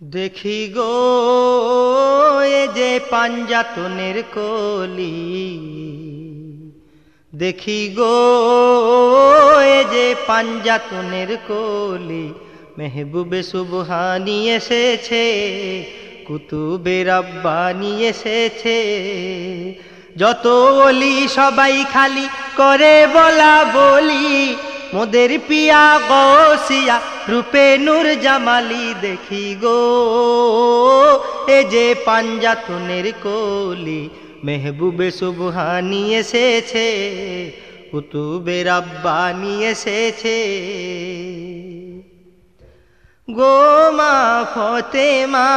দেখি গো, এ যে পাঞ্জাতনের কলি। দেখি গো, এ যে পাঞ্জাতনের কলি। মেহবুবে সুবহানি এসেছে কুতুবে রব্বানি এসেছে। যত অলি সবাই খালি করে বলা বলি মোদের পিয়া গসিয়া, রূপে নূর জামালি দেখি গো। এ যে পাঞ্জাতনের কলি, মেহবুবে সুবহানি এসেছে কুতুবে রব্বানি এসেছে। গো মা ফতেমা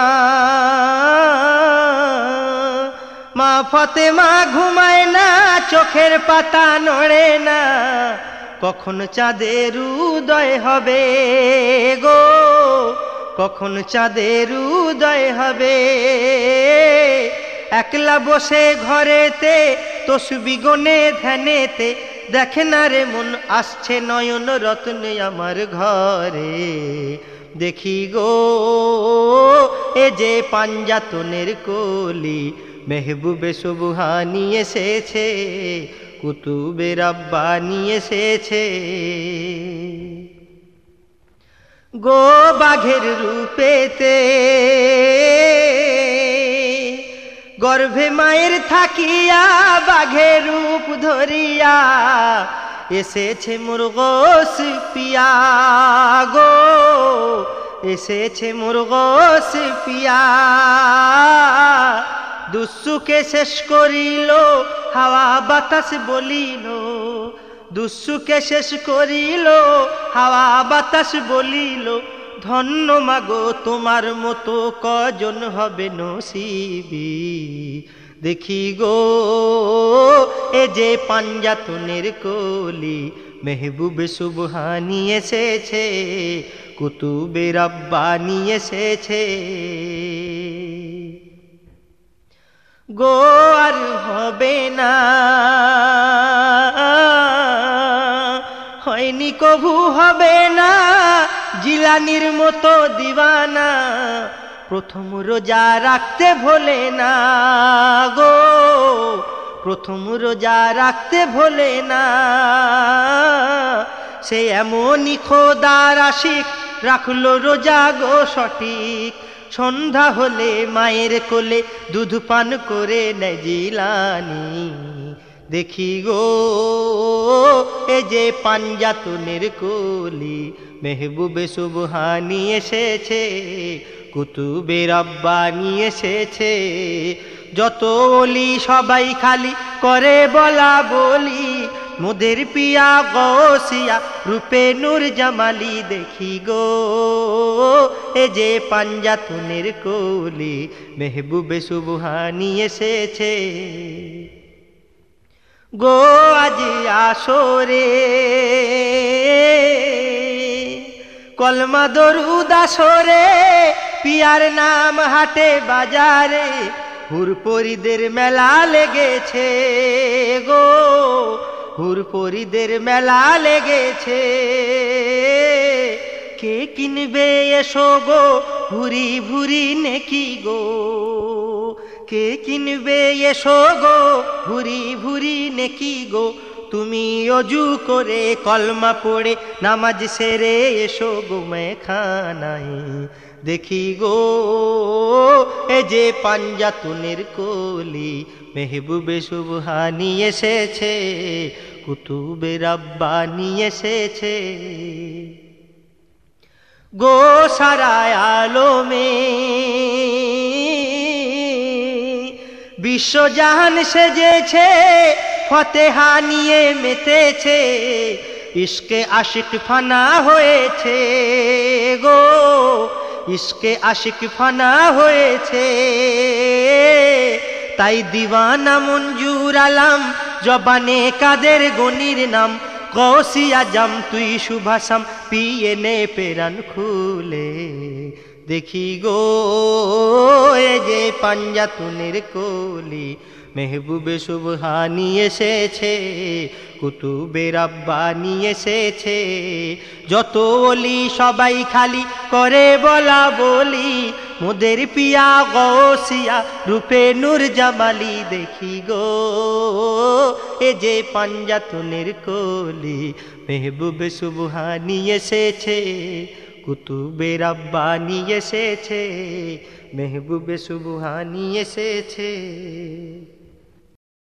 মা ফতেমা ঘুমায় না, চোখের পাতা নড়ে না। কখন চাঁদের উদয় হবে গো? কখন চাঁদের উদয় হবে? একলা বসে ঘরেতে, তসবি গনে, ধ্যানেতে, দেখে না রে মন, আসছে নয়ন রত্নে আমার ঘরে। দেখি গো, এ যে পাঞ্জাতনের কলি, মেহবুবে সুবহানি এসেছে। কুতুবে নিয়ে এসেছে। গো বাঘের রূপেতে গর্ভে মায়ের থাকিয়া বাঘের রূপ ধরিয়া এসেছে মুরগস পিয়া গো, এসেছে মুরগস পিয়া। দুঃসুকে শেষ করিল, হাওয়া বাতাস বলিল। দুঃসুকে শেষ করিল, হাওয়া বাতাস বলিল, ধন্য মাগো, তোমার মতো কজন হবে নসিবি। দেখি গো, এ যে পাঞ্জাতনের কলি, মেহবুবে সুবহানি এসেছে কুতুবে রব্বানি এসেছে। গো আর হবে না। হয়নি কভু হবে না, জিলানির মতো দিবানা। প্রথম রোজা রাখতে ভোলে না গো, প্রথম রোজা রাখতে ভোলে না। সে এমনই খোদার আশিক, রাখল রোজা গো সঠিক। সন্ধ্যা হলে মায়ের কোলে দুধ পান করে নেয় জিলানি। দেখি গো, এ যে পাঞ্জাতনের কলি, মেহবুবে সুবহানি এসেছে কুতুবে রব্বানি এসেছে। যত অলি সবাই খালি করে বলা বলি মোদের পিয়া গসিয়া রূপে নূর জামালি দেখি গো। এ যে পাঞ্জাতনের কলি মেহবুবে সুবহানি এসেছে। গো আজ আসরে কলমা দরুদ আসরে, পিয়ার নাম হাটে বাজারে, হুরপরিদের মেলা লেগেছে গো। হুরপরিদের মেলা লেগেছে। কে কিনবে এসো গো ভুরি ভুরি নেকি গো? কে কিনবে এসো গো ভুরি ভুরি নেকি গো? তুমি অজু করে কলমা পড়ে নামাজ সেরে এসো গো মেখানাই দেখি গো এ যে পাঞ্জাতুনের কলি, মেহবুবে সুবহানি এসেছে, কুতুবে রব্বানি এসেছে। গো সারায় আলোমে বিশ্বজাহান সেজেছে, ফতেহা নিয়ে মেতেছে ইসকে আশিক ফানা হয়েছে গো। ইসকে আশিক ফানা হয়েছে। তাই দিওয়ানা মঞ্জুর আলাম, জবানে কাদের গনির নাম? কৌশিয়া জাম, তুই শুভাসাম পিয়ে নে পেরান খুলে। দেখি গো, এ যে পাঞ্জাতুনের কলি। মেহবুবে সুবহানি এসেছে, কুতুবে রাব্বানি এসেছে। যত অলি সবাই খালি করে বলা বলি, মোদের পিয়া গৌসিয়া রূপে নূর জামালি দেখি গো। এ যে পাঞ্জাতনের কলি মেহবুবে সুবহানি এসেছে, কুতুবে রাব্বানি এসেছে, মেহবুবে সুবহানি এসেছে।